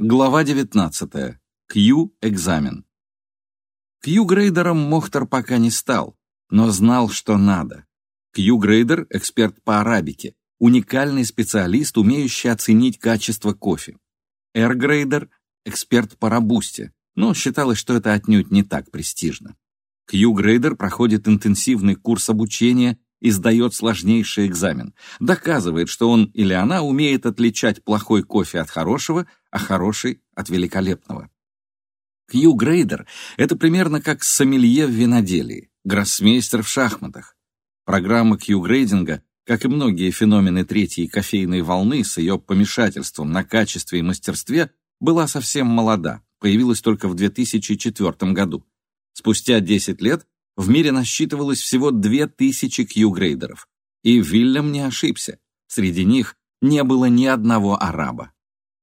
Глава 19. Q-экзамен. Q-грейдером Мохтар пока не стал, но знал, что надо. Q-грейдер – эксперт по арабике, уникальный специалист, умеющий оценить качество кофе. R-грейдер – эксперт по робусте, но считалось, что это отнюдь не так престижно. Q-грейдер проходит интенсивный курс обучения и сдает сложнейший экзамен, доказывает, что он или она умеет отличать плохой кофе от хорошего, а хороший от великолепного. Кью-грейдер — это примерно как сомелье в виноделии, гроссмейстер в шахматах. Программа кью-грейдинга, как и многие феномены третьей кофейной волны с ее помешательством на качестве и мастерстве, была совсем молода, появилась только в 2004 году. Спустя 10 лет в мире насчитывалось всего 2000 кью-грейдеров. И Вильям не ошибся. Среди них не было ни одного араба.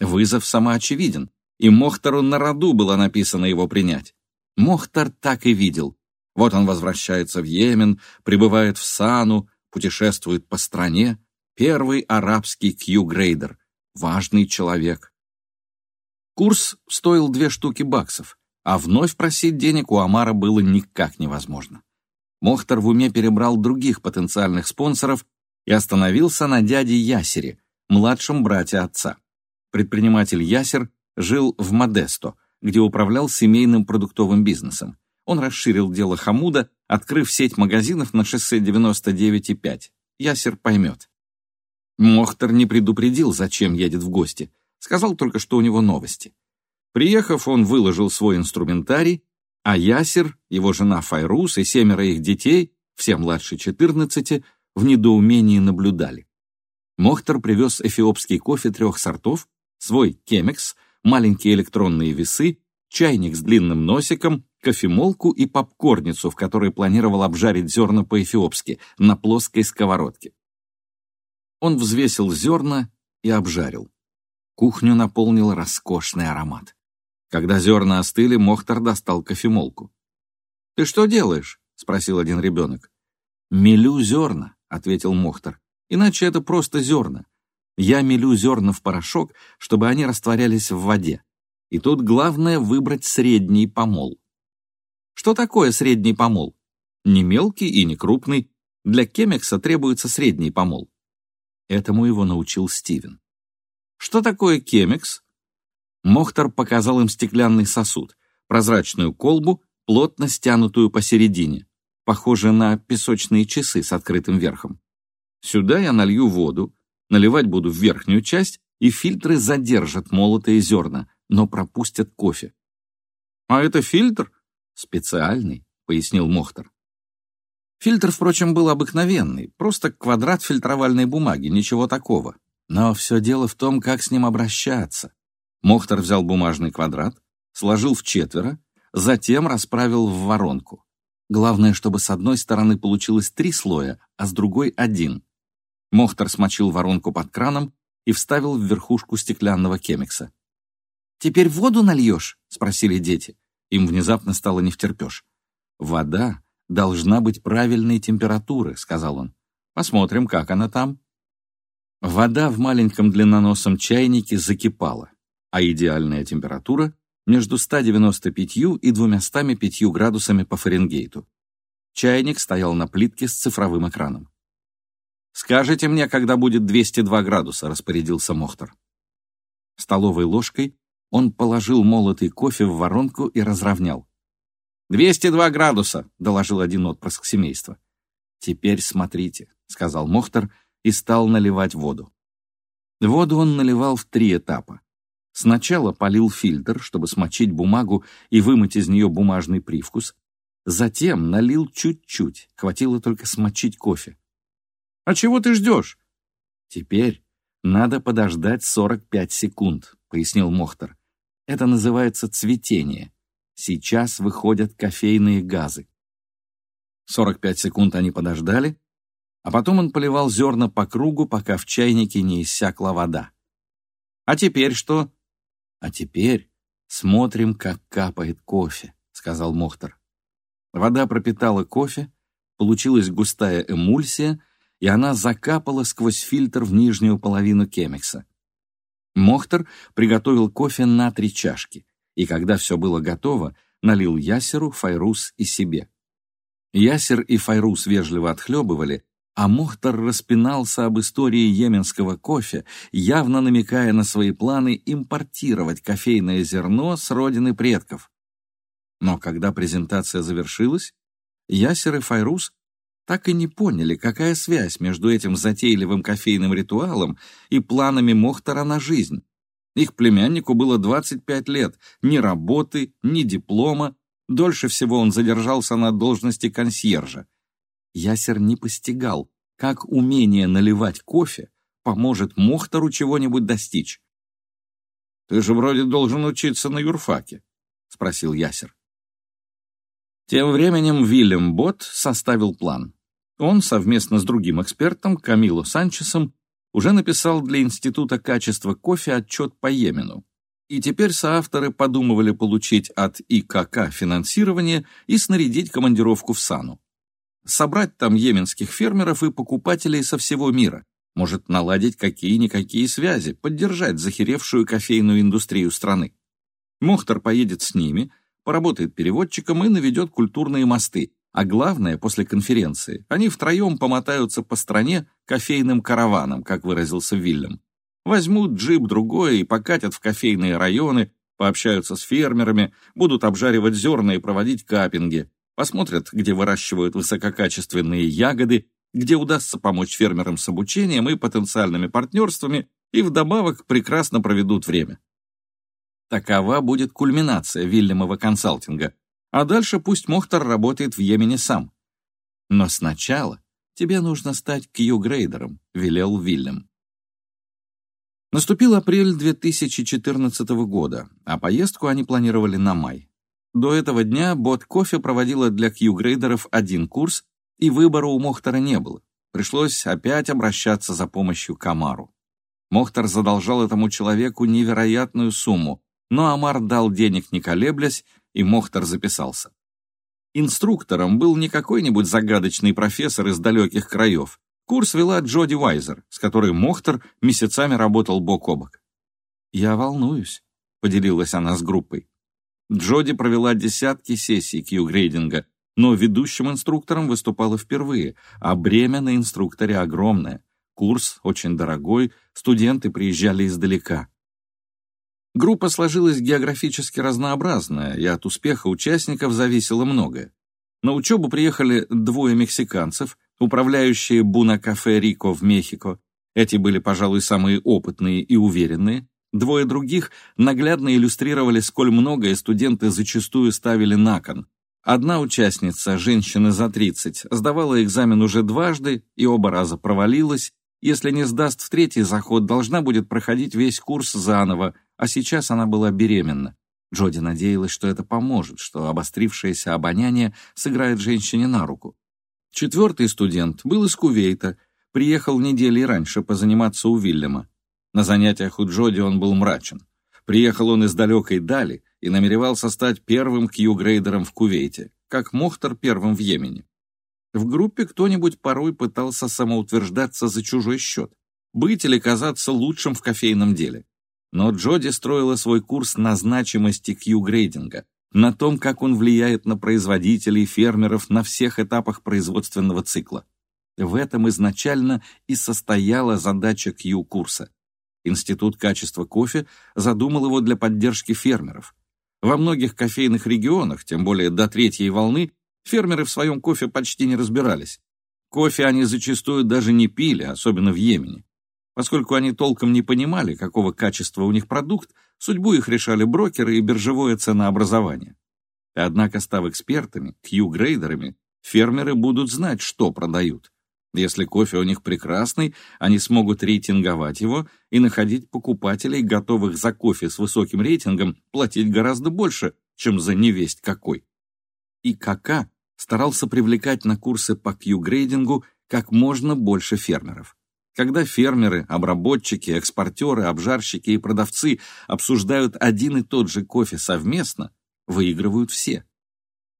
Вызов самоочевиден, и Мохтару на роду было написано его принять. Мохтар так и видел. Вот он возвращается в Йемен, прибывает в Сану, путешествует по стране. Первый арабский кью-грейдер. Важный человек. Курс стоил две штуки баксов а вновь просить денег у Амара было никак невозможно. Мохтар в уме перебрал других потенциальных спонсоров и остановился на дяде Ясере, младшем брате отца. Предприниматель Ясер жил в Модесто, где управлял семейным продуктовым бизнесом. Он расширил дело Хамуда, открыв сеть магазинов на шоссе 99,5. Ясер поймет. Мохтар не предупредил, зачем едет в гости. Сказал только, что у него новости. Приехав, он выложил свой инструментарий, а Ясер, его жена Файрус и семеро их детей, все младше 14, в недоумении наблюдали. Мохтар привез эфиопский кофе трех сортов, свой кемекс, маленькие электронные весы, чайник с длинным носиком, кофемолку и попкорницу, в которой планировал обжарить зерна по-эфиопски на плоской сковородке. Он взвесил зерна и обжарил. Кухню наполнил роскошный аромат. Когда зерна остыли, Мохтар достал кофемолку. «Ты что делаешь?» — спросил один ребенок. «Мелю зерна», — ответил Мохтар. «Иначе это просто зерна. Я мелю зерна в порошок, чтобы они растворялись в воде. И тут главное выбрать средний помол». «Что такое средний помол?» «Не мелкий и не крупный. Для кемекса требуется средний помол». Этому его научил Стивен. «Что такое кемекс?» Мохтар показал им стеклянный сосуд, прозрачную колбу, плотно стянутую посередине, похожую на песочные часы с открытым верхом. Сюда я налью воду, наливать буду в верхнюю часть, и фильтры задержат молотые зерна, но пропустят кофе. «А это фильтр?» «Специальный», — пояснил Мохтар. Фильтр, впрочем, был обыкновенный, просто квадрат фильтровальной бумаги, ничего такого. Но все дело в том, как с ним обращаться. Мохтар взял бумажный квадрат, сложил в четверо, затем расправил в воронку. Главное, чтобы с одной стороны получилось три слоя, а с другой — один. Мохтар смочил воронку под краном и вставил в верхушку стеклянного кемикса. «Теперь воду нальешь?» — спросили дети. Им внезапно стало невтерпеж. «Вода должна быть правильной температуры», — сказал он. «Посмотрим, как она там». Вода в маленьком длинноносом чайнике закипала а идеальная температура между 195 и 205 градусами по Фаренгейту. Чайник стоял на плитке с цифровым экраном. «Скажите мне, когда будет 202 градуса», — распорядился Мохтар. Столовой ложкой он положил молотый кофе в воронку и разровнял. «202 градуса», — доложил один отпрыск семейства. «Теперь смотрите», — сказал Мохтар и стал наливать воду. Воду он наливал в три этапа. Сначала полил фильтр, чтобы смочить бумагу и вымыть из нее бумажный привкус. Затем налил чуть-чуть, хватило только смочить кофе. «А чего ты ждешь?» «Теперь надо подождать 45 секунд», — пояснил Мохтар. «Это называется цветение. Сейчас выходят кофейные газы». 45 секунд они подождали, а потом он поливал зерна по кругу, пока в чайнике не иссякла вода. «А теперь что?» «А теперь смотрим, как капает кофе», — сказал Мохтар. Вода пропитала кофе, получилась густая эмульсия, и она закапала сквозь фильтр в нижнюю половину кемикса. Мохтер приготовил кофе на три чашки, и когда все было готово, налил Ясеру, Файрус и себе. Ясер и Файрус вежливо отхлебывали, а Мохтар распинался об истории йеменского кофе, явно намекая на свои планы импортировать кофейное зерно с родины предков. Но когда презентация завершилась, Ясер и Файрус так и не поняли, какая связь между этим затейливым кофейным ритуалом и планами Мохтара на жизнь. Их племяннику было 25 лет, ни работы, ни диплома, дольше всего он задержался на должности консьержа. Ясер не постигал, как умение наливать кофе поможет Мохтару чего-нибудь достичь. «Ты же вроде должен учиться на юрфаке», — спросил Ясер. Тем временем Вильям Бот составил план. Он совместно с другим экспертом, Камило Санчесом, уже написал для Института качества кофе отчет по Йемену. И теперь соавторы подумывали получить от ИКК финансирование и снарядить командировку в Сану. Собрать там йеменских фермеров и покупателей со всего мира, может наладить какие-никакие связи, поддержать захеревшую кофейную индустрию страны. Мохтар поедет с ними, поработает переводчиком и наведет культурные мосты, а главное, после конференции, они втроем помотаются по стране кофейным караваном, как выразился Вильям. Возьмут джип другой и покатят в кофейные районы, пообщаются с фермерами, будут обжаривать зерна и проводить капинги, посмотрят, где выращивают высококачественные ягоды, где удастся помочь фермерам с обучением и потенциальными партнерствами, и вдобавок прекрасно проведут время. Такова будет кульминация Вильямова консалтинга, а дальше пусть Мохтар работает в Йемене сам. Но сначала тебе нужно стать Кью-грейдером, велел Вильям. Наступил апрель 2014 года, а поездку они планировали на май. До этого дня Бот Кофе проводила для Кью-грейдеров один курс, и выбора у Мохтара не было. Пришлось опять обращаться за помощью к Амару. Мохтар задолжал этому человеку невероятную сумму, но Амар дал денег не колеблясь, и Мохтар записался. Инструктором был не какой-нибудь загадочный профессор из далеких краев. Курс вела Джоди Уайзер, с которой Мохтар месяцами работал бок о бок. «Я волнуюсь», — поделилась она с группой. Джоди провела десятки сессий Q-грейдинга, но ведущим инструктором выступала впервые, а бремя на инструкторе огромное. Курс очень дорогой, студенты приезжали издалека. Группа сложилась географически разнообразная, и от успеха участников зависело многое. На учебу приехали двое мексиканцев, управляющие Буна-кафе Рико в Мехико. Эти были, пожалуй, самые опытные и уверенные. Двое других наглядно иллюстрировали, сколь многое студенты зачастую ставили на кон. Одна участница, женщина за 30, сдавала экзамен уже дважды и оба раза провалилась. Если не сдаст в третий заход, должна будет проходить весь курс заново, а сейчас она была беременна. Джоди надеялась, что это поможет, что обострившееся обоняние сыграет женщине на руку. Четвертый студент был из Кувейта, приехал недели раньше позаниматься у Вильяма. На занятиях у Джоди он был мрачен. Приехал он из далекой дали и намеревался стать первым Кью-грейдером в Кувейте, как Мохтар первым в Йемене. В группе кто-нибудь порой пытался самоутверждаться за чужой счет, быть или казаться лучшим в кофейном деле. Но Джоди строила свой курс на значимости Q-грейдинга, на том, как он влияет на производителей, фермеров на всех этапах производственного цикла. В этом изначально и состояла задача Q-курса. Институт качества кофе задумал его для поддержки фермеров. Во многих кофейных регионах, тем более до третьей волны, фермеры в своем кофе почти не разбирались. Кофе они зачастую даже не пили, особенно в Йемене. Поскольку они толком не понимали, какого качества у них продукт, судьбу их решали брокеры и биржевое ценообразование. Однако, став экспертами, Q-грейдерами, фермеры будут знать, что продают. Если кофе у них прекрасный, они смогут рейтинговать его и находить покупателей, готовых за кофе с высоким рейтингом платить гораздо больше, чем за невесть какой. И КК старался привлекать на курсы по Q-грейдингу как можно больше фермеров. Когда фермеры, обработчики, экспортеры, обжарщики и продавцы обсуждают один и тот же кофе совместно, выигрывают все.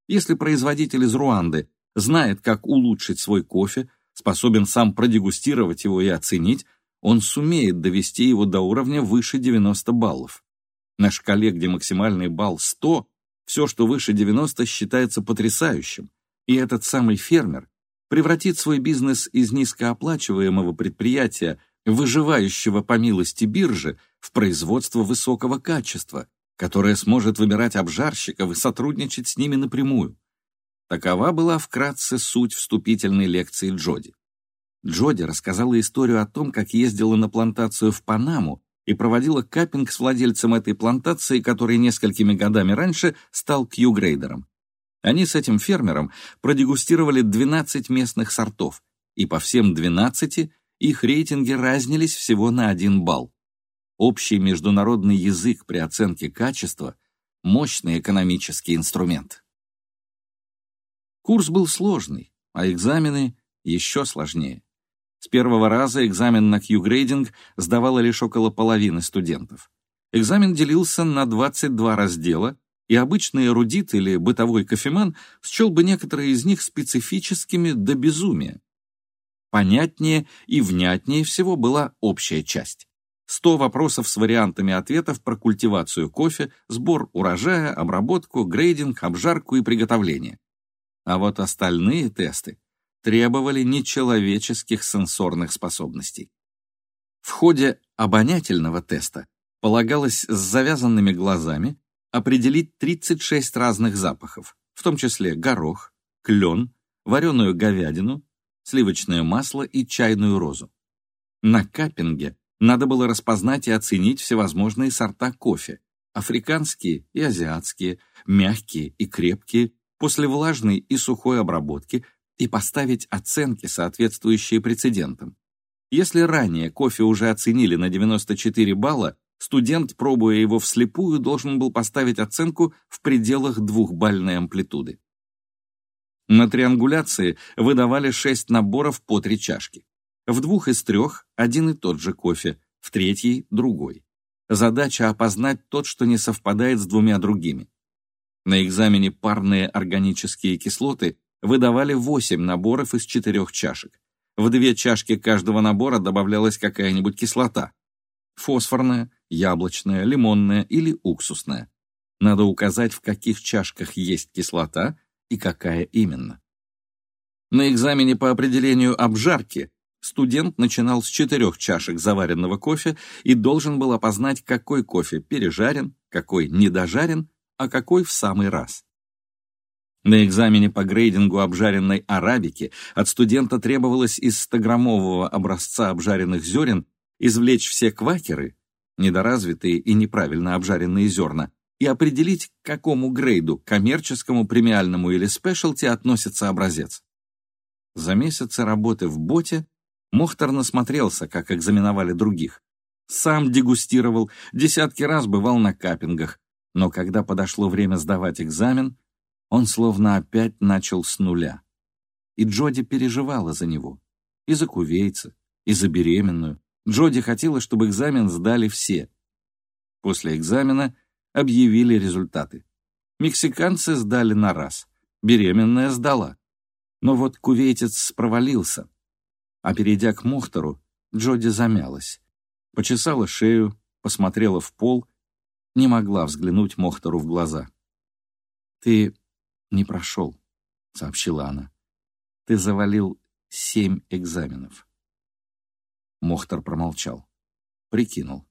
Если производитель из Руанды знает, как улучшить свой кофе, способен сам продегустировать его и оценить, он сумеет довести его до уровня выше 90 баллов. На шкале, где максимальный балл 100, все, что выше 90, считается потрясающим, и этот самый фермер превратит свой бизнес из низкооплачиваемого предприятия, выживающего по милости биржи, в производство высокого качества, которое сможет выбирать обжарщиков и сотрудничать с ними напрямую. Такова была вкратце суть вступительной лекции Джоди. Джоди рассказала историю о том, как ездила на плантацию в Панаму и проводила каппинг с владельцем этой плантации, который несколькими годами раньше стал Кью-грейдером. Они с этим фермером продегустировали 12 местных сортов, и по всем 12 их рейтинги разнились всего на один балл. Общий международный язык при оценке качества – мощный экономический инструмент. Курс был сложный, а экзамены еще сложнее. С первого раза экзамен на Q-грейдинг сдавало лишь около половины студентов. Экзамен делился на 22 раздела, и обычный эрудит или бытовой кофеман счел бы некоторые из них специфическими до безумия. Понятнее и внятнее всего была общая часть. 100 вопросов с вариантами ответов про культивацию кофе, сбор урожая, обработку, грейдинг, обжарку и приготовление. А вот остальные тесты требовали нечеловеческих сенсорных способностей. В ходе обонятельного теста полагалось с завязанными глазами определить 36 разных запахов, в том числе горох, клен, вареную говядину, сливочное масло и чайную розу. На каппинге надо было распознать и оценить всевозможные сорта кофе, африканские и азиатские, мягкие и крепкие, после влажной и сухой обработки, и поставить оценки, соответствующие прецедентам. Если ранее кофе уже оценили на 94 балла, студент, пробуя его вслепую, должен был поставить оценку в пределах двухбальной амплитуды. На триангуляции выдавали шесть наборов по три чашки. В двух из трех один и тот же кофе, в третьей – другой. Задача опознать тот, что не совпадает с двумя другими. На экзамене парные органические кислоты выдавали 8 наборов из четырех чашек. В две чашки каждого набора добавлялась какая-нибудь кислота. Фосфорная, яблочная, лимонная или уксусная. Надо указать, в каких чашках есть кислота и какая именно. На экзамене по определению обжарки студент начинал с четырех чашек заваренного кофе и должен был опознать, какой кофе пережарен, какой недожарен, а какой в самый раз. На экзамене по грейдингу обжаренной арабики от студента требовалось из 100-граммового образца обжаренных зерен извлечь все квакеры, недоразвитые и неправильно обжаренные зерна, и определить, к какому грейду, коммерческому, премиальному или спешлти относится образец. За месяцы работы в боте Мохтар насмотрелся, как экзаменовали других. Сам дегустировал, десятки раз бывал на каппингах, но когда подошло время сдавать экзамен, он словно опять начал с нуля. И Джоди переживала за него. И за кувейца, и за беременную. Джоди хотела, чтобы экзамен сдали все. После экзамена объявили результаты. Мексиканцы сдали на раз. Беременная сдала. Но вот кувейтец провалился. А перейдя к Мухтору, Джоди замялась. Почесала шею, посмотрела в пол, не могла взглянуть Мохтору в глаза. «Ты не прошел», — сообщила она. «Ты завалил семь экзаменов». Мохтар промолчал. Прикинул.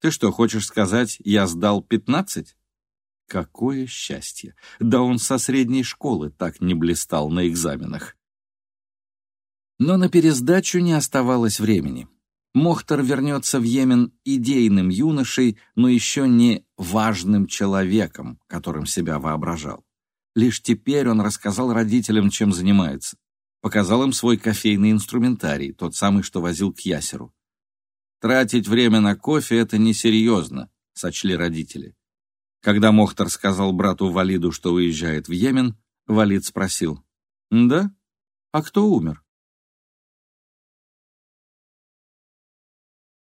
«Ты что, хочешь сказать, я сдал пятнадцать?» Какое счастье! Да он со средней школы так не блистал на экзаменах. Но на пересдачу не оставалось времени. Мохтар вернется в Йемен идейным юношей, но еще не важным человеком, которым себя воображал. Лишь теперь он рассказал родителям, чем занимается. Показал им свой кофейный инструментарий, тот самый, что возил к Ясеру. «Тратить время на кофе — это несерьезно», — сочли родители. Когда Мохтар сказал брату Валиду, что уезжает в Йемен, Валид спросил, «Да? А кто умер?»